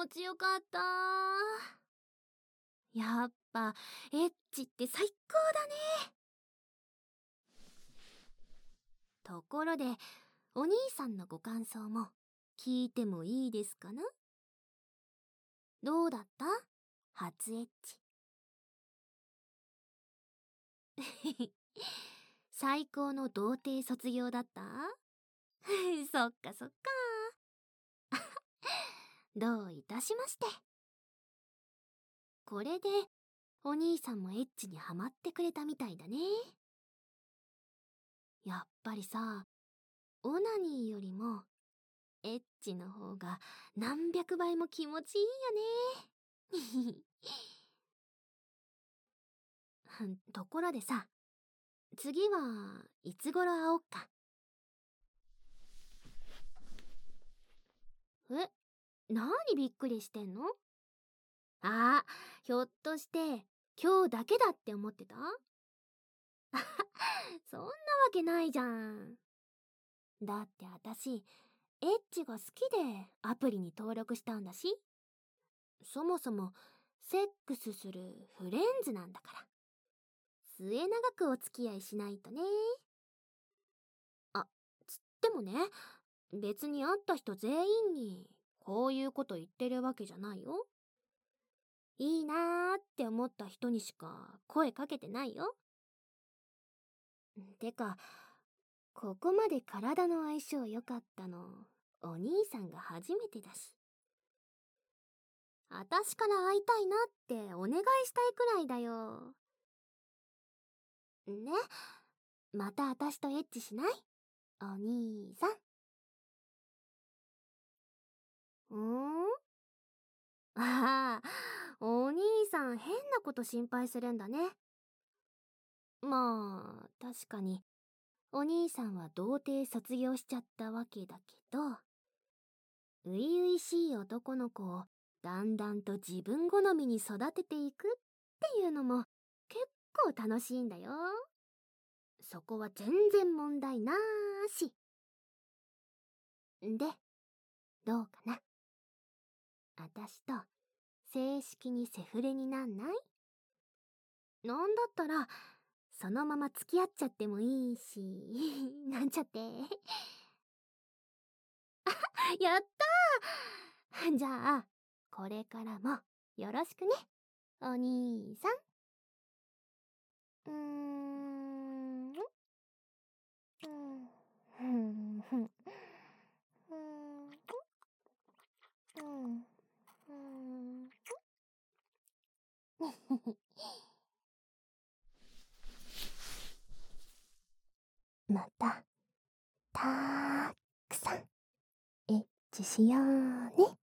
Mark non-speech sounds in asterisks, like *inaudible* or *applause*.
持ちよかった。やっぱエッチって最高だね。ところでお兄さんのご感想も聞いてもいいですかな？どうだった？初エッチ。*laughs* 最高の童貞卒業だった？*laughs* そっかそっか。どういたしまして。これでお兄さんもエッチにハマってくれたみたいだね。やっぱりさオナニーよりもエッチの方が何百倍も気持ちいいよね。*laughs* ところでさ次はいつ頃会おっか？え？何びっくりしてんの？あひょっとして今日だけだって思ってた？*laughs* そんなわけないじゃん。だってあたしエッチが好きでアプリに登録したんだし。そもそもセックスするフレンズなんだから。末永くお付き合いしないとね。あつってもね別に会った人全員にこういうこと言ってるわけじゃないよ。いいなーって思った人にしか声かけてないよ。てかここまで体の相性良かったのお兄さんが初めてだし。あたしから会いたいなってお願いしたいくらいだよ。ね？またあたしとエッチしない？お兄さん。あ *laughs* あお兄さん変なこと心配するんだね。まあ確かに。お兄さんは童貞卒業しちゃったわけだけど初々しい男の子をだんだんと自分好みに育てていくっていうのも結構楽しいんだよ。そこは全然問題なーし。でどうかな？あたしと正式にセフレになんない？なんだったらそのまま付き合っちゃってもいいし、*laughs* なんちゃって。*laughs* やったーじゃあ、これからもよろしくね、お兄さん。うーん。うん。ふんふん。うん。うん。うん。*laughs* また、たーくさん、エッチしようね。